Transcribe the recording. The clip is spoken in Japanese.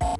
あ。